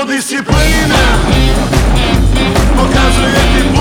Дисципліна. Показує ти